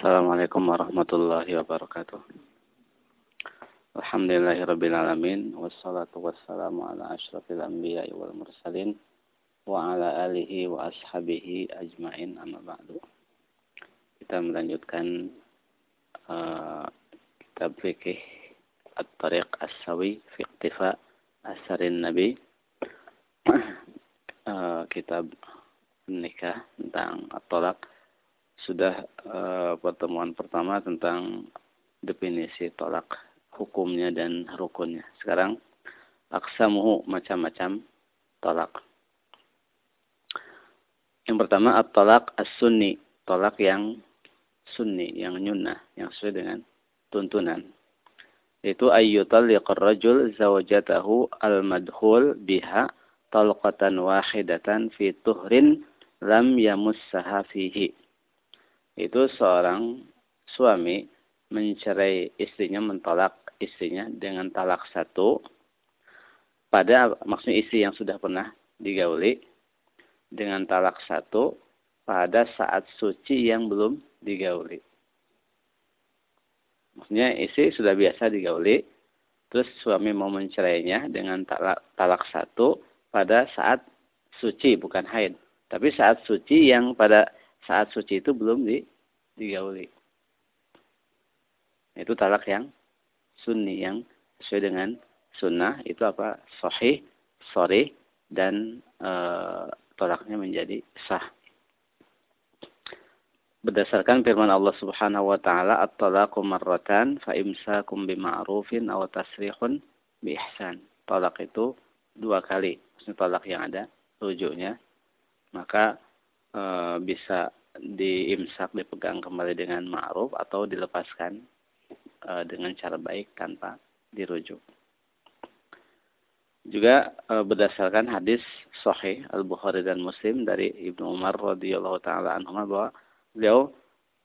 Assalamualaikum warahmatullahi wabarakatuh. Alhamdulillahirrabbilalamin. Wassalatu wassalamu ala ashrafil anbiya wal mursalin. Wa ala alihi wa ashabihi ajmain amma ba'du. Kita melanjutkan uh, kitab fikih At-Tariq As-Sawi fi Iqtifa Asarin Nabi. uh, kitab nikah tentang at-talaq sudah uh, pertemuan pertama tentang definisi tolak hukumnya dan rukunnya. Sekarang aksamuhu macam-macam tolak. Yang pertama at-tolak as-sunni, tolak yang sunni, yang nyunnah, yang sesuai dengan tuntunan. Itu ayyutalliqar rajul zawjatahu al-madhul biha talqatan wahidatan fi tuhrin lam yamussaha fihi itu seorang suami mencerai istrinya, mentolak istrinya dengan talak satu pada maksudnya istri yang sudah pernah digauli dengan talak satu pada saat suci yang belum digauli. Maksudnya istri sudah biasa digauli, terus suami mau mencerainya dengan talak, talak satu pada saat suci bukan haid, tapi saat suci yang pada saat suci itu belum di, digauli. Itu talak yang sunni yang sesuai dengan sunnah itu apa sahih, sorry dan e, tolaknya menjadi sah. Berdasarkan firman Allah Subhanahu wa taala, "At-talaqu marratan fa imsakum bima'rufin aw tasrihun bi ihsan." Talak itu dua kali. Maksudnya talak yang ada rujuknya. Maka bisa diimsak dipegang kembali dengan ma'ruf atau dilepaskan e, dengan cara baik tanpa dirujuk. Juga e, berdasarkan hadis sahih Al-Bukhari dan Muslim dari Ibnu Umar radhiyallahu taala anhu bahwa beliau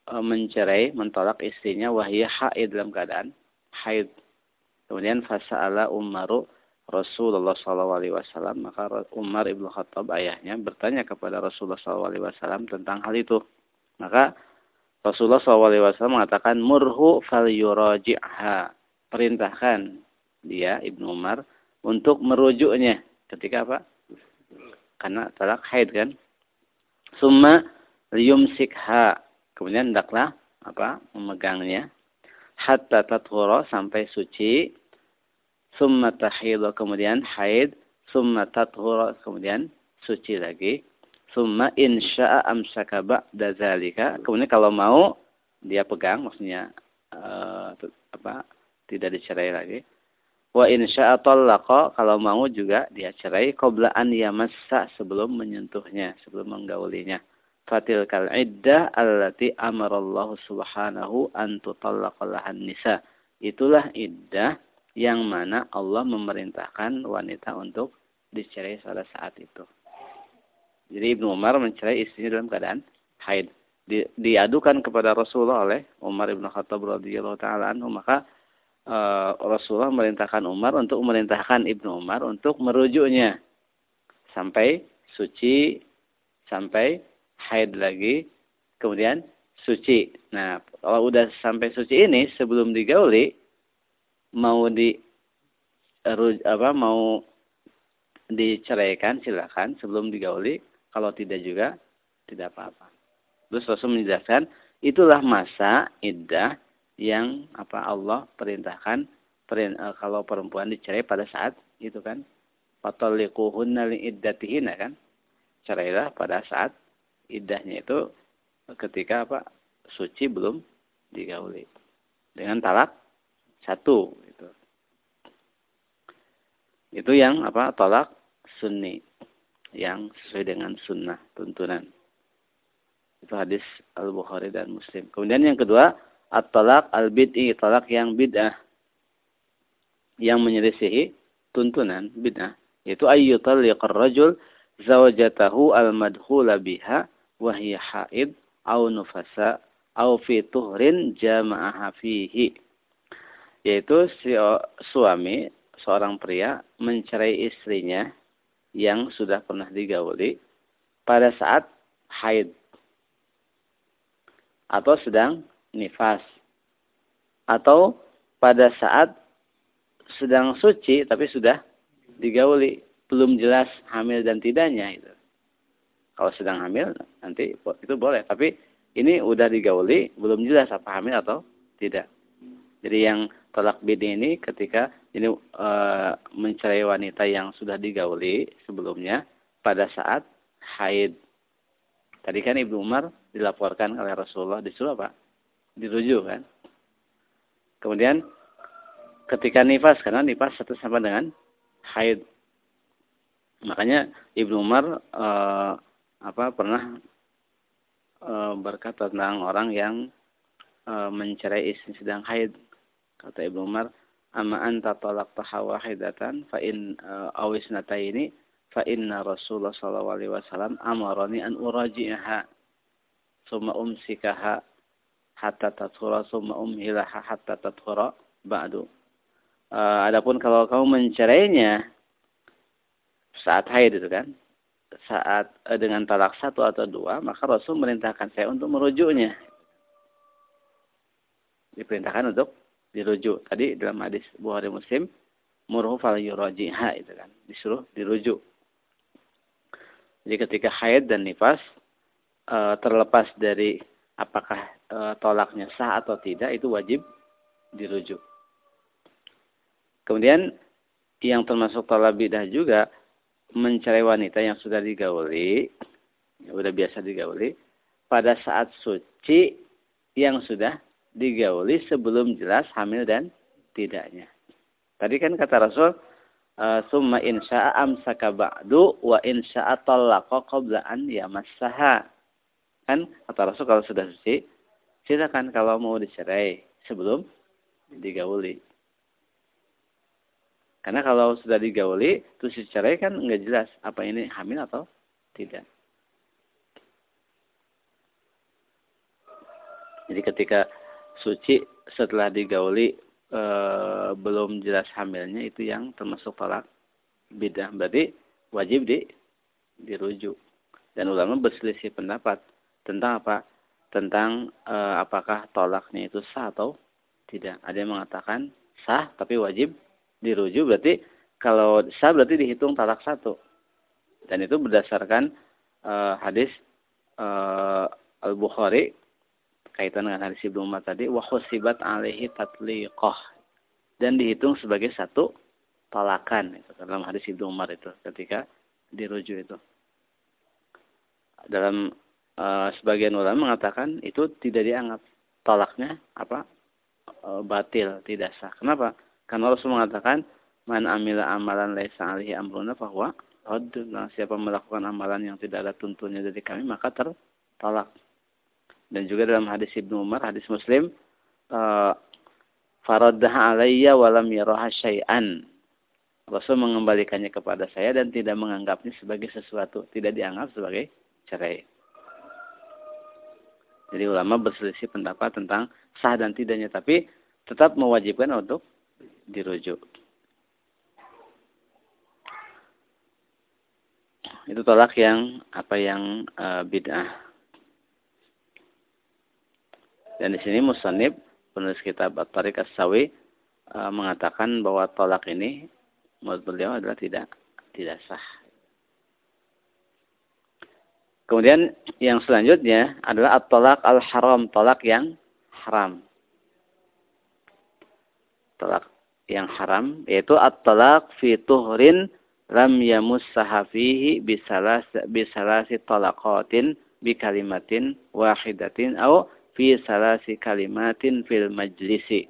mencerai, mentolak istrinya wahia haid dalam keadaan haid. Kemudian fasa'ala Umaru Rasulullah SAW maka Umar ibnu Khattab ayahnya bertanya kepada Rasulullah SAW tentang hal itu. Maka Rasulullah SAW mengatakan murhu fal yuraji'ha. Perintahkan dia ibnu Umar untuk merujuknya. Ketika apa? Karena talak haid kan? Summa liyumsikha. Kemudian hendaklah apa? Memegangnya. Hatta tathura sampai suci summa tahidha kemudian haid, summa tathura kemudian suci lagi, summa insya'a amsaka ba'da zalika. Kemudian kalau mau dia pegang maksudnya uh, apa? tidak dicerai lagi. Wa insya'a talaqa kalau mau juga dia cerai qabla an yamassa sebelum menyentuhnya, sebelum menggaulinya. Fatil kal iddah allati amarallahu subhanahu an tutallaqallahan nisa. Itulah iddah yang mana Allah memerintahkan wanita untuk dicerai pada saat itu. Jadi Ibnu Umar mencerai istrinya dalam keadaan haid. Di, diadukan kepada Rasulullah oleh Umar Ibnu Khattab radhiyallahu taala anhu maka uh, Rasulullah memerintahkan Umar untuk memerintahkan Ibnu Umar untuk merujuknya sampai suci sampai haid lagi kemudian suci. Nah, kalau udah sampai suci ini sebelum digauli mau di apa mau diceraikan silakan. Sebelum digauli kalau tidak juga tidak apa-apa. Terus Rasul menjelaskan itulah masa iddah yang apa Allah perintahkan perin, uh, kalau perempuan dicerai pada saat itu kan. Fataliquhunna li iddatihinna kan. Cerailah pada saat iddahnya itu ketika apa suci belum digauli. Dengan talak satu itu yang apa? Tolak sunni. Yang sesuai dengan sunnah, tuntunan. Itu hadis Al-Bukhari dan Muslim. Kemudian yang kedua, at-talak al-bid'i, talak yang bid'ah. Yang menyelisihi tuntunan bid'ah. Yaitu ayyutalliqar rajul zawjatahu al-madkhula biha wahiyya haid au nufasa au fi tuhrin jama'aha fihi. Yaitu si suami seorang pria mencerai istrinya yang sudah pernah digauli pada saat haid atau sedang nifas. Atau pada saat sedang suci tapi sudah digauli. Belum jelas hamil dan tidaknya itu. Kalau sedang hamil nanti itu boleh. Tapi ini udah digauli belum jelas apa hamil atau tidak. Jadi yang tolak bid'i ini ketika ini e, mencerai wanita yang sudah digauli sebelumnya pada saat haid. Tadi kan Ibnu Umar dilaporkan oleh Rasulullah disuruh apa? Dirujuk kan. Kemudian ketika nifas karena nifas satu sama dengan haid. Makanya Ibnu Umar e, apa pernah e, berkata tentang orang yang e, mencerai istri sedang haid Kata Ibnu Umar, "Amma anta talaqtaha wahidatan fa in uh, awis nataini fa inna Rasulullah sallallahu alaihi wasallam amarani an uraji'aha summa umsikaha hatta tathura summa umhilaha hatta tathura ba'du." Uh, adapun kalau kamu mencerainya saat haid itu kan, saat uh, dengan talak satu atau dua, maka Rasul merintahkan saya untuk merujuknya. Diperintahkan untuk dirujuk. Tadi dalam hadis Bukhari Muslim, murhu fal yurajiha itu kan, disuruh dirujuk. Jadi ketika haid dan nifas e, terlepas dari apakah e, tolaknya sah atau tidak itu wajib dirujuk. Kemudian yang termasuk tolak bidah juga mencari wanita yang sudah digauli, yang sudah biasa digauli, pada saat suci yang sudah digauli sebelum jelas hamil dan tidaknya. Tadi kan kata Rasul, eh, summa insya'a amsaka ba'du wa insya'a talaqa qabla an yamassaha. Kan kata Rasul kalau sudah suci, silakan kalau mau dicerai sebelum digauli. Karena kalau sudah digauli, terus dicerai kan nggak jelas apa ini hamil atau tidak. Jadi ketika suci setelah digauli e, belum jelas hamilnya itu yang termasuk tolak bidah. Berarti wajib di dirujuk. Dan ulama berselisih pendapat tentang apa? Tentang e, apakah tolaknya itu sah atau tidak. Ada yang mengatakan sah tapi wajib dirujuk. Berarti kalau sah berarti dihitung talak satu. Dan itu berdasarkan e, hadis e, Al-Bukhari kaitan dengan hadis Ibnu Umar tadi wa khusibat alaihi tatliqah. Dan dihitung sebagai satu talakan itu dalam hadis Ibnu Umar itu ketika dirujuk itu. Dalam uh, sebagian ulama mengatakan itu tidak dianggap talaknya apa uh, batil tidak sah. Kenapa? Karena Rasul mengatakan man amila amalan laisa alaihi amruna bahwa nah, siapa melakukan amalan yang tidak ada tuntunnya dari kami maka tertolak dan juga dalam hadis Ibnu Umar, hadis Muslim, uh, faraddaha alayya walam yaraha syai'an. Rasul mengembalikannya kepada saya dan tidak menganggapnya sebagai sesuatu, tidak dianggap sebagai cerai. Jadi ulama berselisih pendapat tentang sah dan tidaknya, tapi tetap mewajibkan untuk dirujuk. Itu tolak yang apa yang uh, bid'ah. Dan di sini Musanib, penulis kitab At-Tariq As-Sawi, e, mengatakan bahwa tolak ini menurut beliau adalah tidak tidak sah. Kemudian yang selanjutnya adalah at-tolak al-haram, tolak yang haram. Tolak yang haram yaitu at-tolak fi tuhrin lam yamussaha fihi bisalas bisalasi talaqatin bi kalimatin wahidatin au fi salasi kalimatin fil majlisi.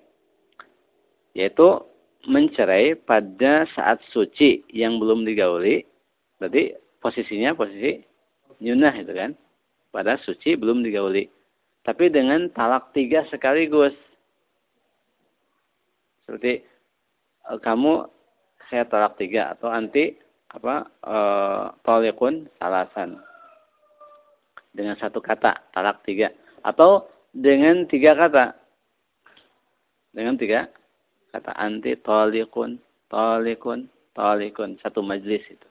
Yaitu mencerai pada saat suci yang belum digauli. Berarti posisinya posisi nyunah itu kan. Pada suci belum digauli. Tapi dengan talak tiga sekaligus. Seperti e, kamu saya talak tiga atau anti apa e, tolikun salasan dengan satu kata talak tiga atau dengan tiga kata. Dengan tiga kata anti tolikun, tolikun, tolikun. Satu majlis itu.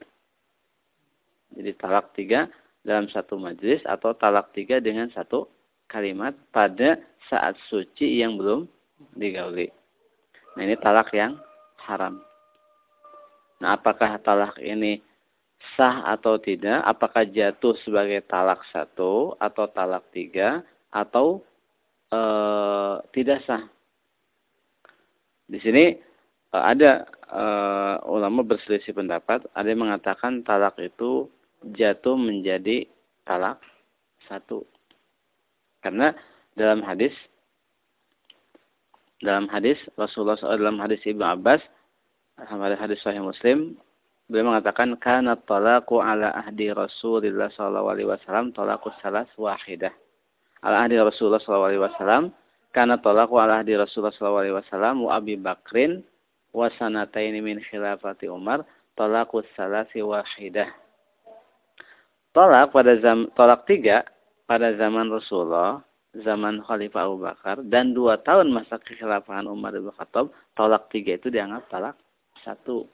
Jadi talak tiga dalam satu majlis atau talak tiga dengan satu kalimat pada saat suci yang belum digauli. Nah ini talak yang haram. Nah apakah talak ini sah atau tidak? Apakah jatuh sebagai talak satu atau talak tiga atau tidak sah? Di sini e, ada e, ulama berselisih pendapat. Ada yang mengatakan talak itu jatuh menjadi talak satu. Karena dalam hadis dalam hadis Rasulullah SAW dalam hadis Ibnu Abbas dalam hadis Sahih Muslim beliau mengatakan kana talaqu ala ahdi Rasulillah sallallahu alaihi wasallam talaqus salas wahidah. Ala ahdi Rasulullah sallallahu alaihi wasallam kana talaqu ala ahdi Rasulullah sallallahu alaihi wasallam wa Abi Bakrin wa sanataini min khilafati Umar talaqus salasi wahidah. Talak pada zaman talak tiga pada zaman Rasulullah zaman Khalifah Abu Bakar dan dua tahun masa kekhilafahan Umar bin Khattab, tolak tiga itu dianggap talak satu.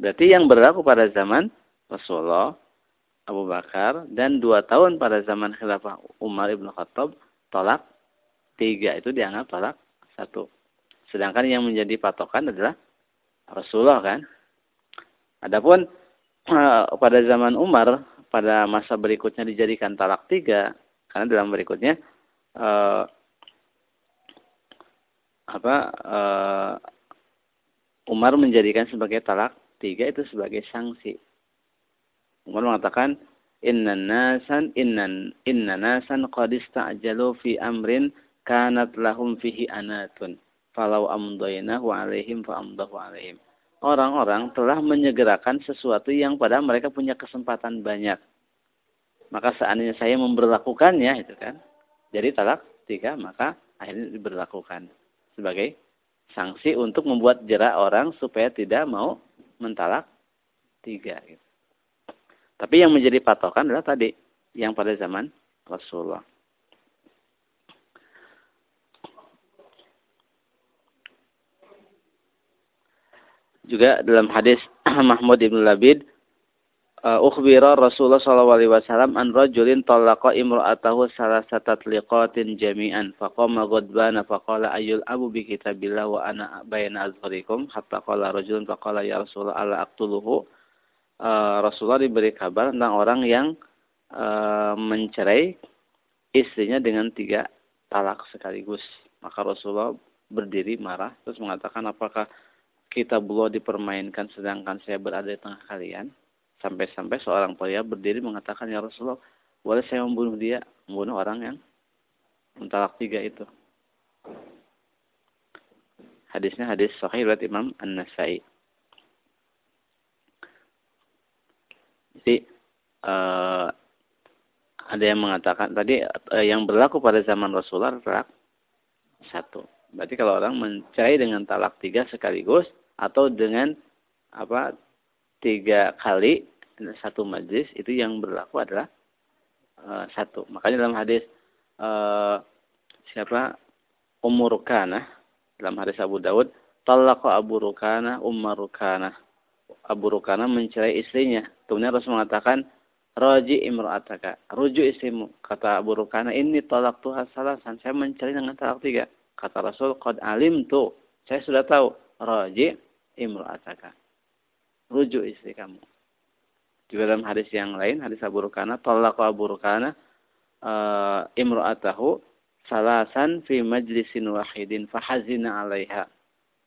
Berarti yang berlaku pada zaman Rasulullah Abu Bakar dan dua tahun pada zaman khilafah Umar bin Khattab, tolak tiga itu dianggap talak satu. Sedangkan yang menjadi patokan adalah Rasulullah kan. Adapun eh, pada zaman Umar pada masa berikutnya dijadikan talak tiga karena dalam berikutnya uh, apa uh, Umar menjadikan sebagai talak tiga itu sebagai sanksi. Umar mengatakan inna nasan inna inna nasan qad ista'jalu fi amrin kanat lahum fihi anatun falau amdaynahu alaihim fa amdahu alaihim. Orang-orang telah menyegerakan sesuatu yang pada mereka punya kesempatan banyak maka seandainya saya memberlakukannya itu kan jadi talak tiga maka akhirnya diberlakukan sebagai sanksi untuk membuat jerak orang supaya tidak mau mentalak tiga gitu. Tapi yang menjadi patokan adalah tadi yang pada zaman Rasulullah. Juga dalam hadis Mahmud ibn Labid uh, ukhbira Rasulullah sallallahu alaihi wasallam an rajulin talaqa imra'atahu salasata liqatin jami'an. Faqama ghadbana faqala ayyul abu bi kitabillah wa ana bayna azharikum? Hatta qala rajulun faqala ya Rasulullah ala aqtuluhu? uh, Rasulullah diberi kabar tentang orang yang uh, mencerai istrinya dengan tiga talak sekaligus maka Rasulullah berdiri marah terus mengatakan apakah kita belum dipermainkan sedangkan saya berada di tengah kalian Sampai-sampai seorang pria berdiri mengatakan, Ya Rasulullah, boleh saya membunuh dia? Membunuh orang yang mentalak tiga itu. Hadisnya hadis sahih riwayat Imam An-Nasai. Jadi uh, ada yang mengatakan tadi uh, yang berlaku pada zaman Rasulullah talak satu. Berarti kalau orang mencerai dengan talak tiga sekaligus atau dengan apa tiga kali satu majlis itu yang berlaku adalah uh, satu. Makanya dalam hadis uh, siapa Rukana dalam hadis Abu Dawud, talaqa Abu Rukana Umar Rukana. Abu Rukana mencerai istrinya. Kemudian Rasul mengatakan, Raji imra'ataka. Rujuk istrimu. Kata Abu Rukana, ini tolak tuha salasan. Saya mencari dengan talak tiga. Kata Rasul, Qad alim tuh. Saya sudah tahu. Raji imra'ataka. Rujuk istri kamu. Juga dalam hadis yang lain, hadis Abu Rukana, talaqa Abu Rukana uh, imra'atahu salasan fi majlisin wahidin fahazina 'alaiha.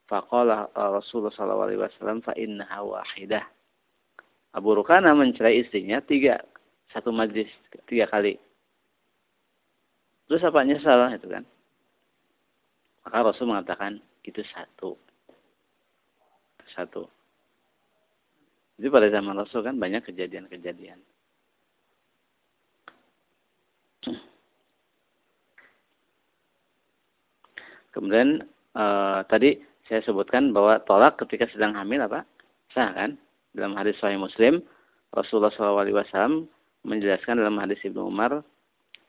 Faqala Rasulullah sallallahu alaihi wasallam fa innaha wahidah. Abu Rukana mencerai istrinya tiga satu majlis tiga kali. Terus apa nyesal itu kan? Maka Rasul mengatakan itu satu. Satu. Jadi pada zaman Rasul kan banyak kejadian-kejadian. Kemudian uh, tadi saya sebutkan bahwa tolak ketika sedang hamil apa? Sah kan? Dalam hadis Sahih Muslim, Rasulullah SAW menjelaskan dalam hadis Ibnu Umar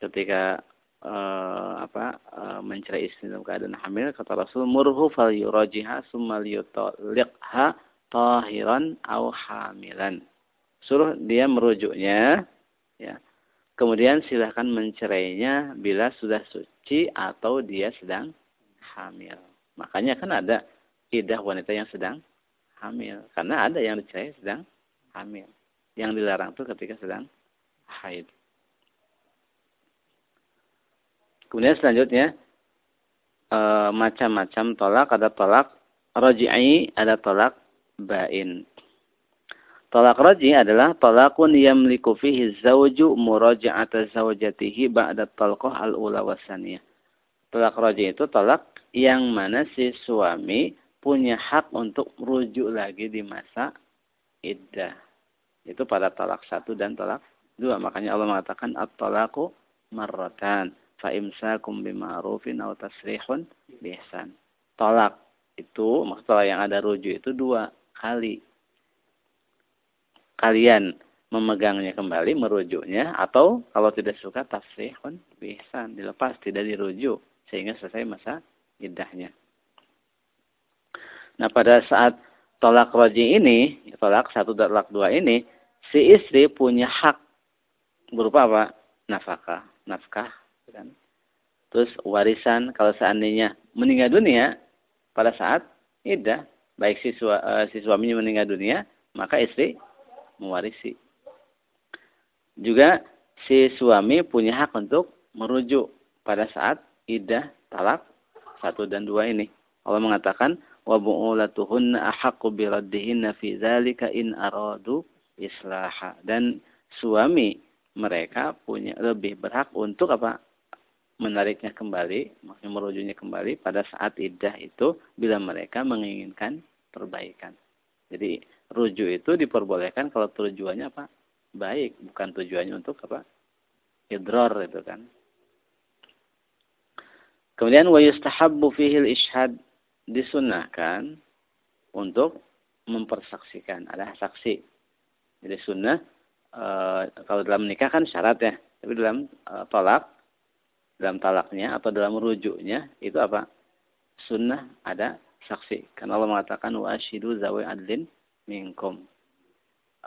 ketika uh, apa uh, mencerai istri dalam keadaan hamil kata Rasul murhu fal yurajiha summa liyutaliqha tahiran au hamilan. Suruh dia merujuknya ya Kemudian silahkan mencerainya bila sudah suci atau dia sedang hamil. Makanya kan ada idah wanita yang sedang hamil. Karena ada yang dicerai sedang hamil. Yang dilarang itu ketika sedang haid. Kemudian selanjutnya e, macam-macam tolak ada tolak roji'i ada tolak bain. Tolak roji adalah tolakun yamliku fihi zawju muraja'ata zawjatihi ba'da talqah al-ula. Tolak roji itu tolak yang mana si suami punya hak untuk merujuk lagi di masa iddah. Itu pada talak satu dan talak dua. Makanya Allah mengatakan at-talaku marratan fa imsakum bima'rufin aw tasrihun bihsan. Tolak itu maksudnya yang ada rujuk itu dua kali kalian memegangnya kembali, merujuknya, atau kalau tidak suka tafsihun bihsan, dilepas, tidak dirujuk, sehingga selesai masa iddahnya. Nah pada saat tolak roji ini, tolak satu dan tolak dua ini, si istri punya hak berupa apa? Nafkah, nafkah, kan? Terus warisan kalau seandainya meninggal dunia pada saat iddah, baik si, uh, si suaminya meninggal dunia, maka istri mewarisi. Juga si suami punya hak untuk merujuk pada saat idah talak satu dan dua ini. Allah mengatakan wa bu'ulatuhunna ahaqqu biraddihinna fi dzalika in aradu islaha dan suami mereka punya lebih berhak untuk apa menariknya kembali maksudnya merujuknya kembali pada saat idah itu bila mereka menginginkan perbaikan jadi rujuk itu diperbolehkan kalau tujuannya apa? Baik, bukan tujuannya untuk apa? Idror itu kan. Kemudian wa yustahabbu fihil ishad disunahkan untuk mempersaksikan. Ada saksi. Jadi sunnah e, kalau dalam nikah kan syarat ya. Tapi dalam e, tolak, dalam talaknya atau dalam rujuknya itu apa? Sunnah ada saksi. Karena Allah mengatakan wa ashidu zawi adlin minkum.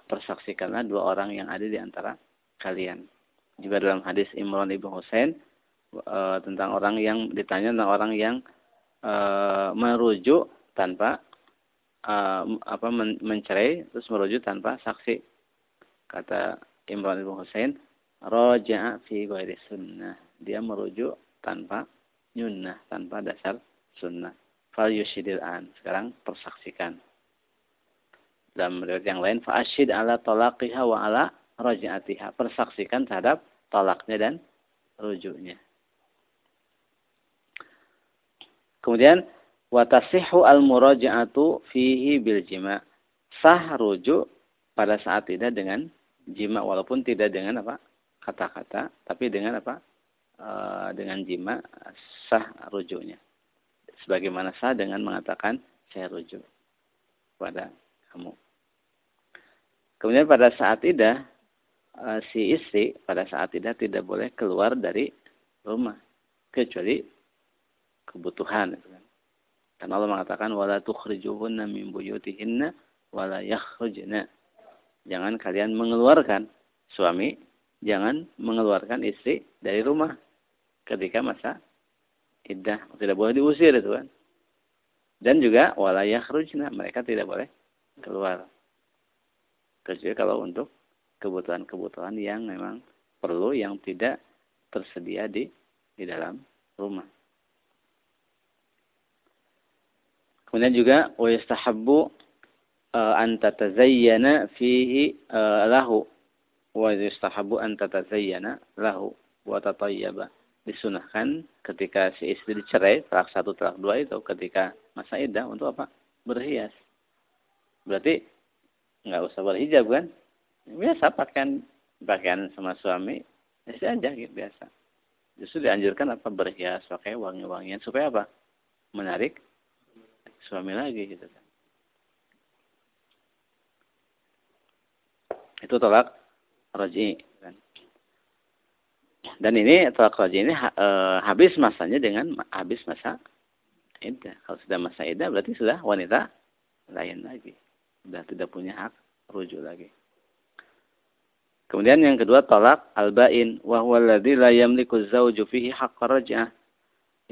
Persaksikanlah dua orang yang ada di antara kalian. Juga dalam hadis Imran ibnu Husain e, tentang orang yang ditanya tentang orang yang merujuk tanpa e, apa men, mencerai terus merujuk tanpa saksi. Kata Imran ibnu Husain, roja fi ghairi sunnah. Dia merujuk tanpa nyunnah, tanpa dasar sunnah. Fal yushidil an. Sekarang persaksikan. Dalam riwayat yang lain, fa'asyid ala talaqiha wa ala raja'atiha. Persaksikan terhadap talaknya dan rujuknya. Kemudian, watasihu al-muraja'atu fihi bil jima. Sah rujuk pada saat tidak dengan jima walaupun tidak dengan apa kata-kata tapi dengan apa e, dengan jima sah rujuknya sebagaimana sah dengan mengatakan saya rujuk pada kamu. Kemudian pada saat tidak eh, si istri pada saat tidak tidak boleh keluar dari rumah kecuali kebutuhan. Karena Allah mengatakan wala tukhrijuhunna min buyutihinna wala yakhrujna. Jangan kalian mengeluarkan suami, jangan mengeluarkan istri dari rumah ketika masa iddah tidak boleh diusir itu kan dan juga walayah rujna mereka tidak boleh keluar kecuali kalau untuk kebutuhan-kebutuhan yang memang perlu yang tidak tersedia di di dalam rumah kemudian juga wa yastahabbu uh, an tatazayyana fihi uh, lahu. Wa yastahabbu an tatazayyana lahu wa tatayyaba. Disunahkan ketika si istri dicerai talak satu talak dua itu ketika masa idah untuk apa? Berhias. Berarti nggak usah berhijab kan? Biasa pakaian pakaian sama suami biasa aja gitu biasa. Justru dianjurkan apa? Berhias pakai wangi-wangian. Supaya apa? Menarik suami lagi gitu kan itu tolak roji dan ini talak raj'i ini e, habis masanya dengan habis masa iddah. Kalau sudah masa iddah berarti sudah wanita lain lagi. Sudah tidak punya hak rujuk lagi. Kemudian yang kedua talak al-bain wa huwa alladhi la yamliku zawju fihi.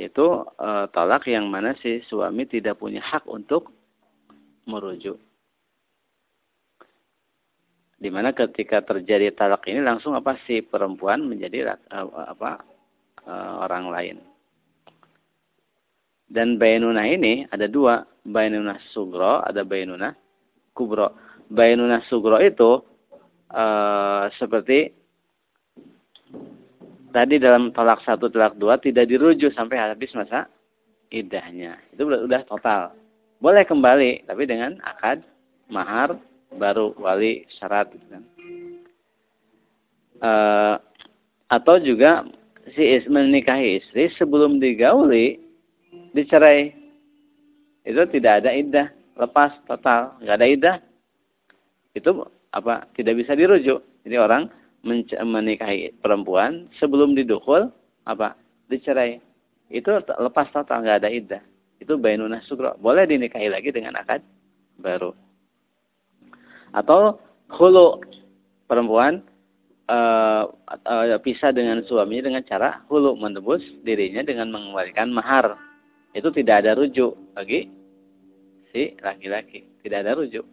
Itu e, talak yang mana si suami tidak punya hak untuk merujuk. Di mana ketika terjadi talak ini langsung apa si perempuan menjadi e, apa e, orang lain. Dan bainunah ini ada dua, bainunah sugro, ada bainunah kubro. Bainunah sugro itu uh, seperti tadi dalam talak satu talak dua tidak dirujuk sampai habis masa idahnya. Itu sudah total. Boleh kembali tapi dengan akad mahar baru wali syarat gitu. Uh, atau juga si is menikahi istri sebelum digauli dicerai. Itu tidak ada idah lepas total. Nggak ada idah itu apa tidak bisa dirujuk. Jadi orang menikahi perempuan sebelum didukul apa dicerai. Itu lepas total nggak ada iddah. Itu bainunah sugro. Boleh dinikahi lagi dengan akad baru. Atau hulu perempuan uh, uh, pisah dengan suaminya dengan cara hulu menebus dirinya dengan mengembalikan mahar. Itu tidak ada rujuk bagi si laki-laki. Tidak ada rujuk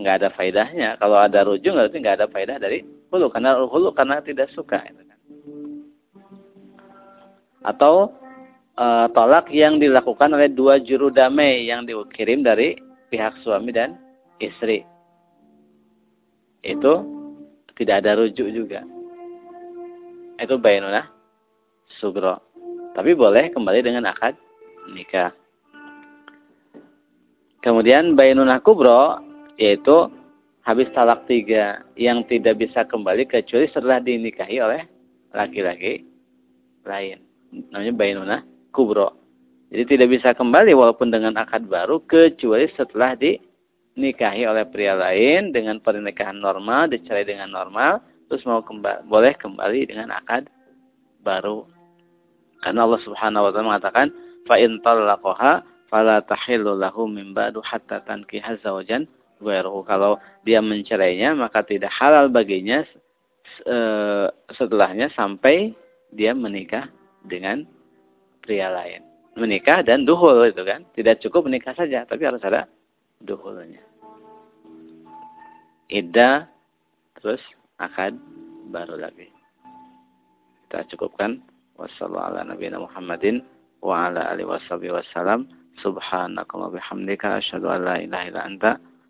nggak ada faedahnya. Kalau ada rujuk berarti nggak ada faedah dari hulu karena hulu karena tidak suka. Gitu kan. Atau e, tolak yang dilakukan oleh dua juru damai yang dikirim dari pihak suami dan istri. Itu tidak ada rujuk juga. Itu bainunah sugro. Tapi boleh kembali dengan akad nikah. Kemudian bainunah kubro yaitu habis talak tiga yang tidak bisa kembali kecuali setelah dinikahi oleh laki-laki lain. Namanya bainuna kubro. Jadi tidak bisa kembali walaupun dengan akad baru kecuali setelah dinikahi oleh pria lain dengan pernikahan normal, dicerai dengan normal, terus mau kembali, boleh kembali dengan akad baru. Karena Allah Subhanahu wa taala mengatakan fa in talaqaha fala tahillu lahu min ba'du hatta ghairuhu. Kalau dia mencerainya maka tidak halal baginya e, setelahnya sampai dia menikah dengan pria lain. Menikah dan duhul itu kan. Tidak cukup menikah saja, tapi harus ada duhulnya. Ida terus akad baru lagi. Kita cukupkan. Wassalamualaikum warahmatullahi wa ala. Subhanakallahumma bihamdika asyhadu an la ilaha illa anta